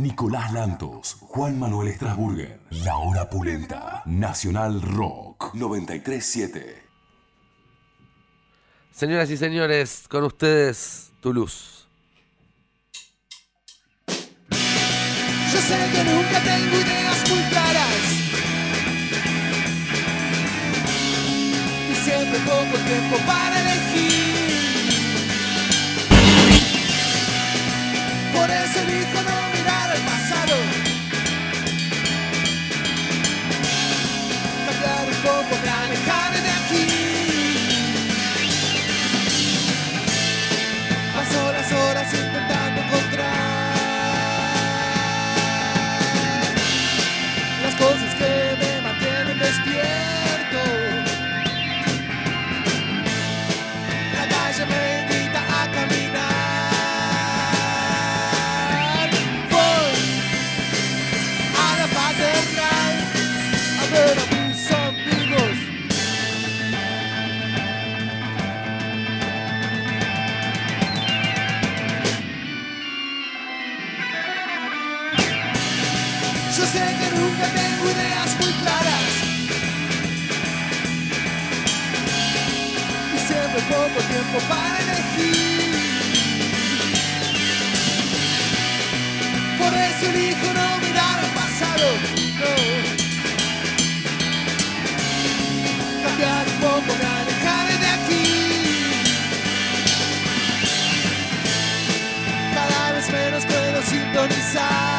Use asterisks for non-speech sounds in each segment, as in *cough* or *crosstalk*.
Nicolás Lantos, Juan Manuel Estrasburger, La Hora Pulenta, Nacional Rock 937. Señoras y señores, con ustedes Toulouse. Yo sé que nunca tengo ideas muy claras. Y siempre poco tiempo para elegir. Por eso elijo no inside.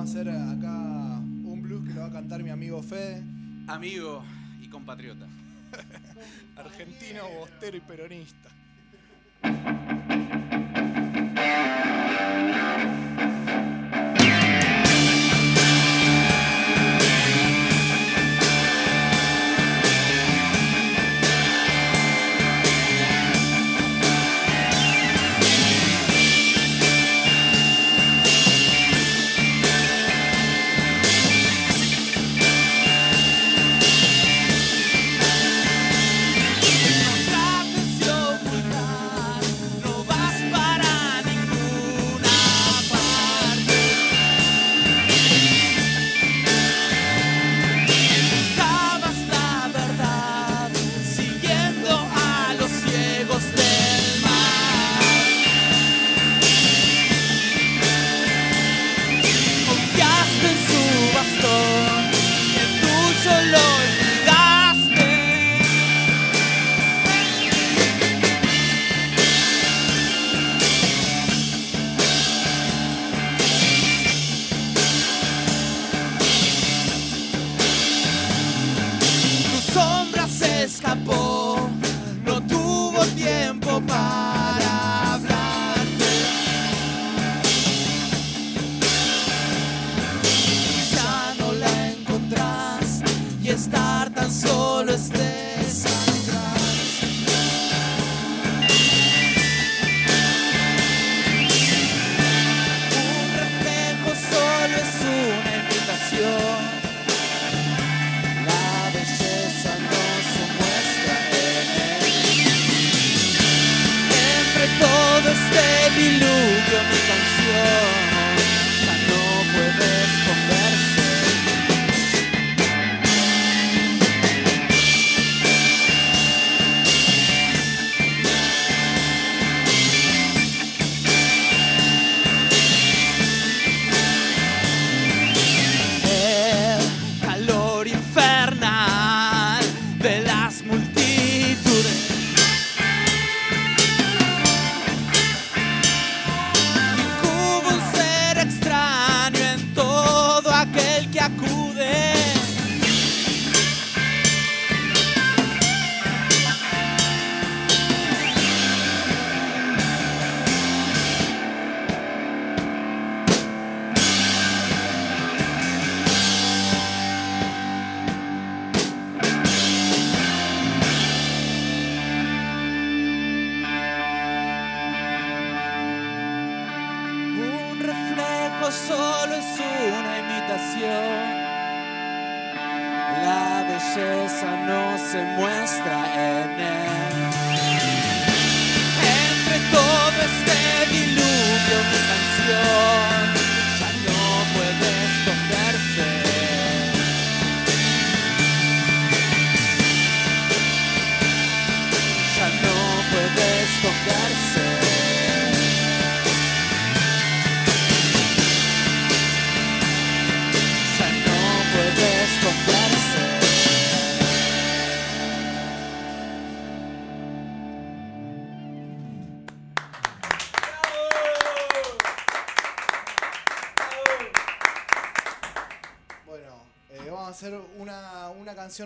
a hacer acá un blues que lo va a cantar mi amigo Fede. Amigo y compatriota. Argentino, bostero y peronista.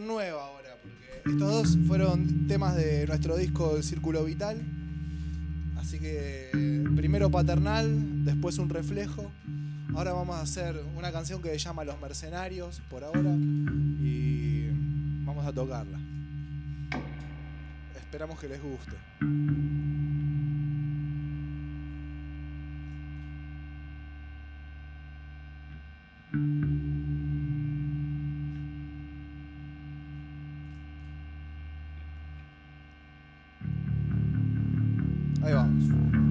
Nueva ahora, porque estos dos fueron temas de nuestro disco El Círculo Vital. Así que primero paternal, después un reflejo. Ahora vamos a hacer una canción que se llama Los Mercenarios por ahora y vamos a tocarla. Esperamos que les guste. Ahí vamos.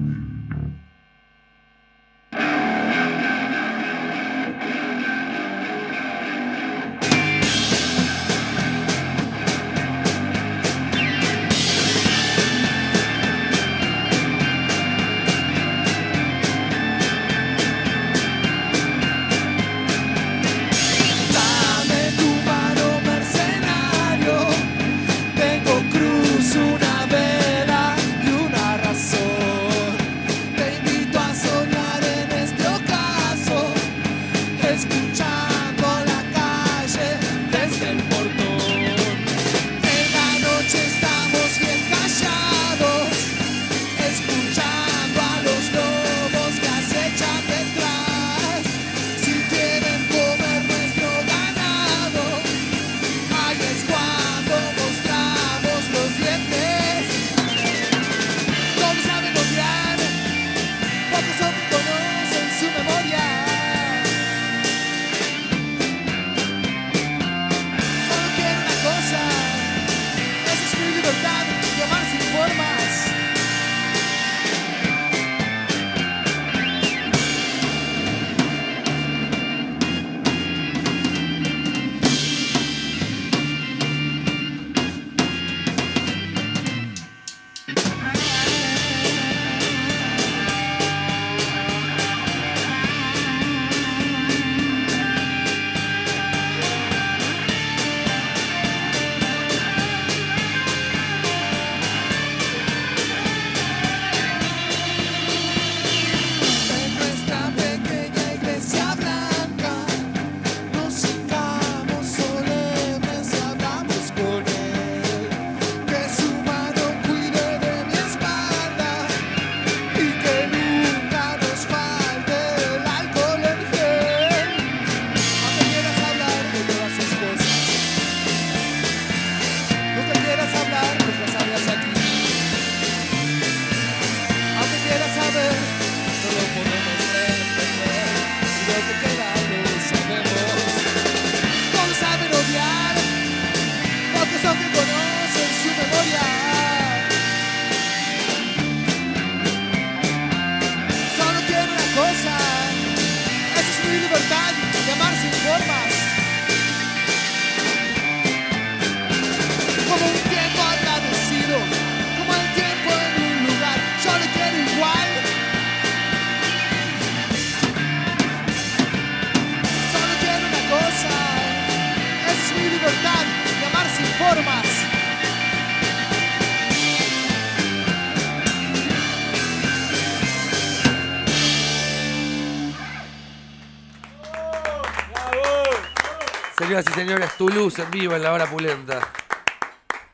Toulouse en vivo en la hora pulenta.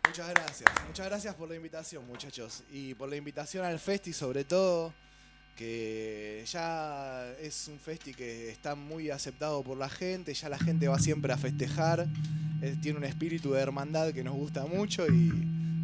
Muchas gracias. Muchas gracias por la invitación, muchachos. Y por la invitación al festi, sobre todo, que ya es un festi que está muy aceptado por la gente. Ya la gente va siempre a festejar. Tiene un espíritu de hermandad que nos gusta mucho y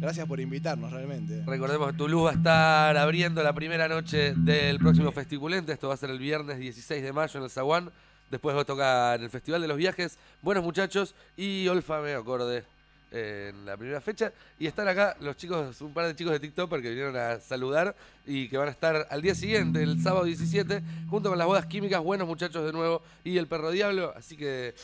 gracias por invitarnos realmente. Recordemos que Toulouse va a estar abriendo la primera noche del próximo Festipulente. Esto va a ser el viernes 16 de mayo en el Zaguán. Después va a tocar el Festival de los Viajes. Buenos muchachos y Olfame Acorde en la primera fecha. Y están acá los chicos, un par de chicos de TikTok que vinieron a saludar y que van a estar al día siguiente, el sábado 17, junto con las bodas químicas. Buenos muchachos de nuevo y el perro diablo. Así que.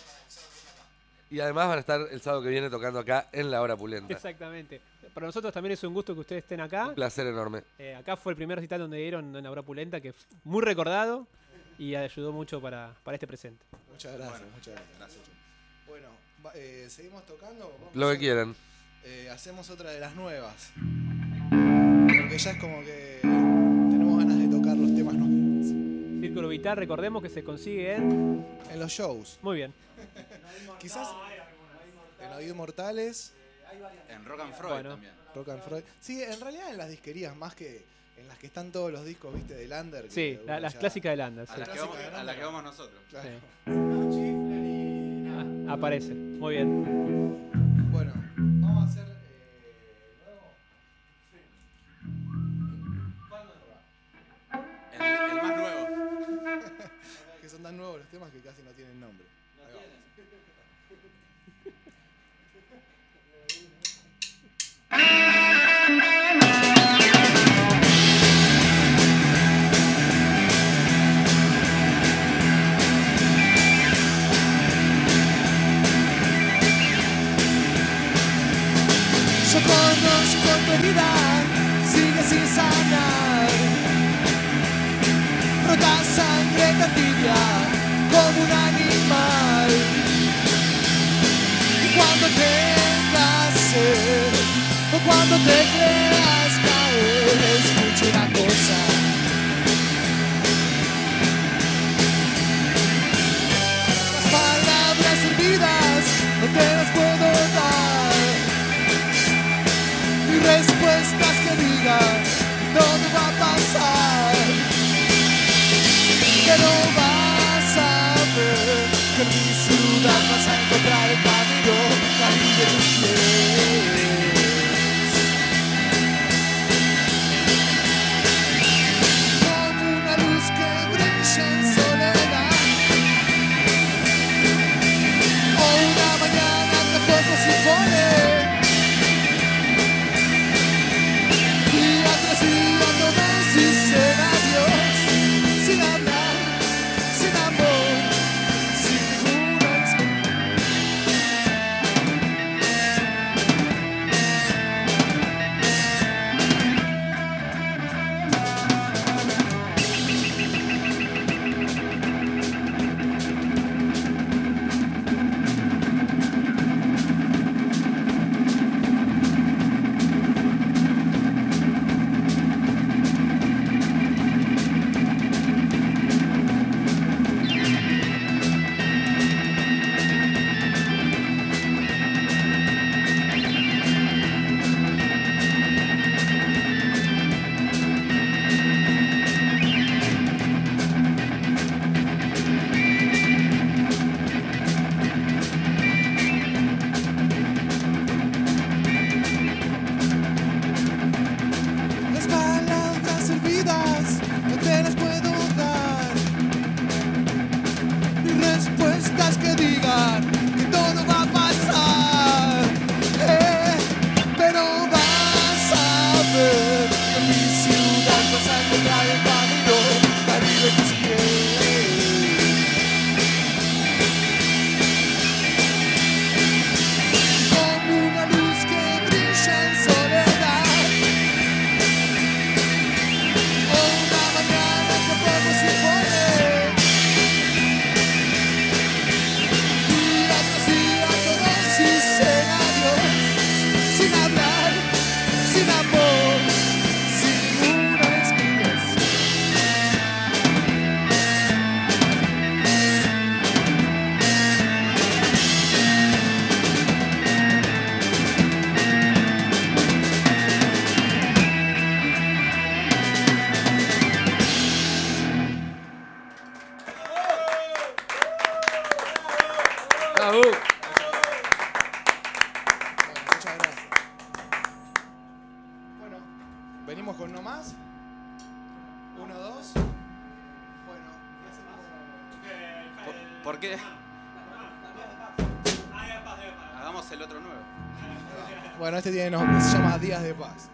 Y además van a estar el sábado que viene tocando acá en la hora pulenta. Exactamente. Para nosotros también es un gusto que ustedes estén acá. Un placer enorme. Eh, acá fue el primer recital donde dieron en la hora pulenta, que fue muy recordado y ayudó mucho para, para este presente. Muchas gracias, muchas gracias. Bueno, eh, seguimos tocando. Vamos Lo que quieran. eh, hacemos otra de las nuevas. Porque ya es como que tenemos ganas de tocar los temas nuevos. Círculo Vital, recordemos que se consigue en. En los shows. Muy bien. *laughs* Quizás en Oídos Mortales, En Rock and Freud Bueno. también. Rock and Freud. Sí, en realidad en las disquerías, más que en las que están todos los discos, viste, de Lander. Sí, la- las ya- clásicas de Landa. A sí. las que vamos, a las que vamos nosotros. Claro. Sí. *laughs* Ah, aparece. Muy bien. Bueno, vamos a hacer. eh, nuevo. El, el más nuevo. *laughs* Que son tan nuevos los temas que casi no tienen nombre. Bueno, este tiene nombre, se llama Días de Paz.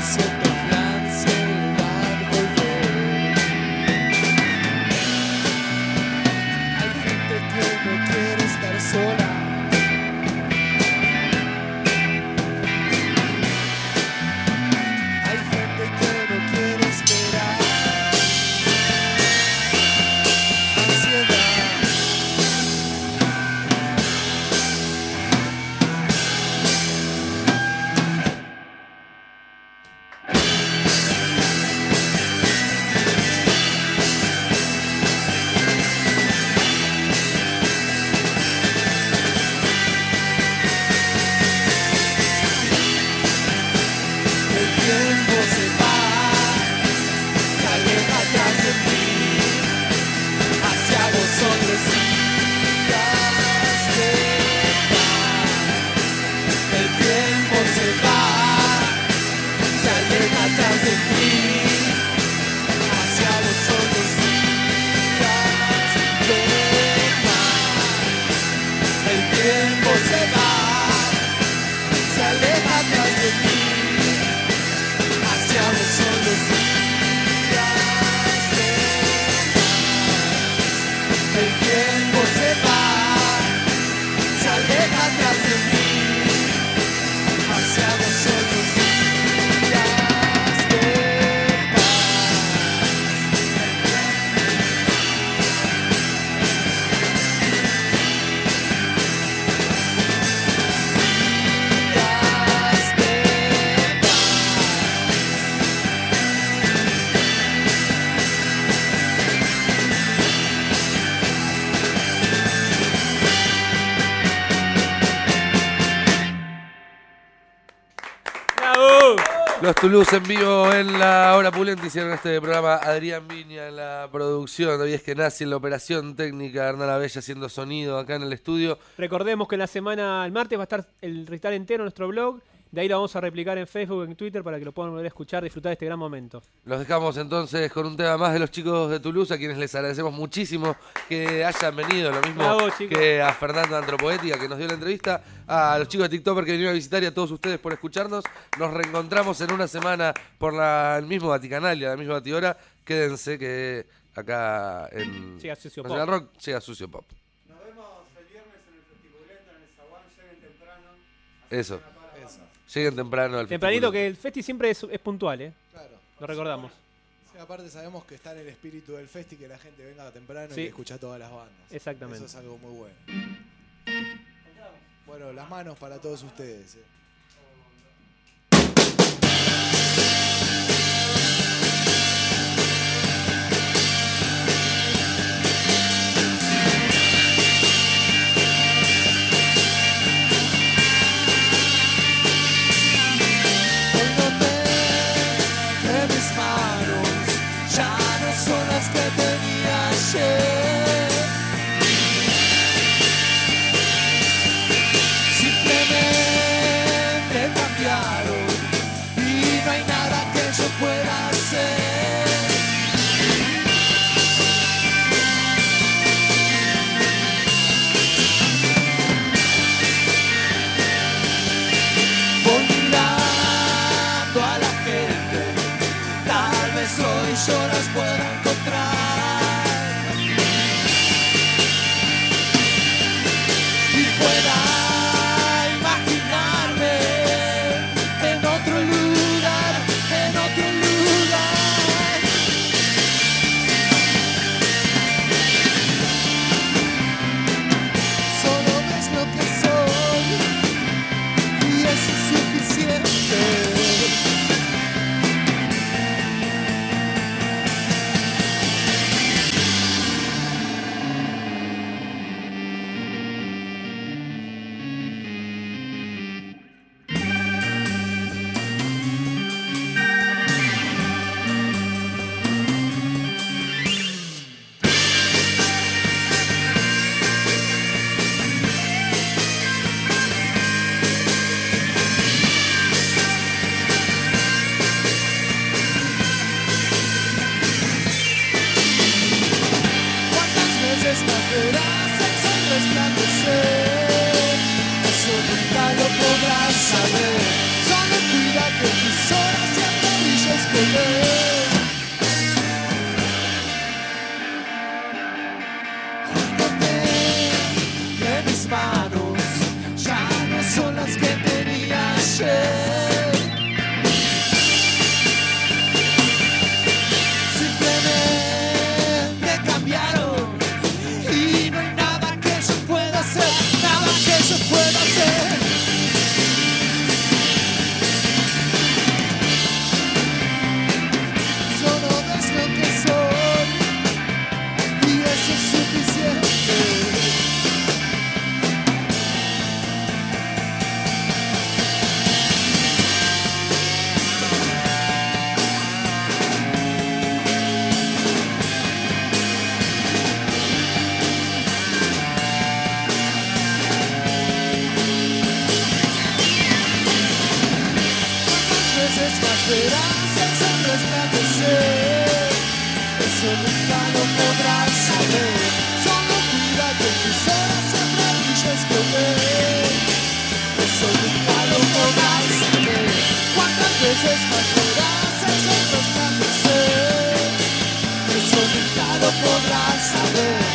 Yo siento Toulouse en vivo en la hora pulenta hicieron este programa Adrián Viña en la producción, David Eskenazi en la operación técnica, Hernán Abella haciendo sonido acá en el estudio. Recordemos que la semana, el martes, va a estar el recital entero en nuestro blog. De ahí lo vamos a replicar en Facebook, en Twitter, para que lo puedan volver a escuchar, disfrutar de este gran momento. Los dejamos entonces con un tema más de los chicos de Toulouse, a quienes les agradecemos muchísimo que hayan venido. Lo mismo que a Fernanda Antropoética, que nos dio la entrevista, a los chicos de TikToker que vinieron a visitar y a todos ustedes por escucharnos. Nos reencontramos en una semana por la, el mismo Vaticanal y a la misma Batihora. Quédense que acá en Sucio Rock llega Sucio Pop. Nos vemos el viernes en el Festival en el Zaguán, lleguen temprano. Eso. Lleguen temprano al Tempranito, festival. que el festi siempre es, es puntual, ¿eh? claro. Lo recordamos. Sí, aparte sabemos que está en el espíritu del festi que la gente venga temprano Sí. y que escucha todas las bandas. Exactamente. Eso es algo muy bueno. Bueno, las manos para todos ustedes. eh. El sol resplandecer. Eso nunca lo podrás saber. Solo tus horas siempre brilles con él. Eso nunca lo podrás saber. Cuántas veces más el sol resplandecer. Eso nunca lo podrás saber.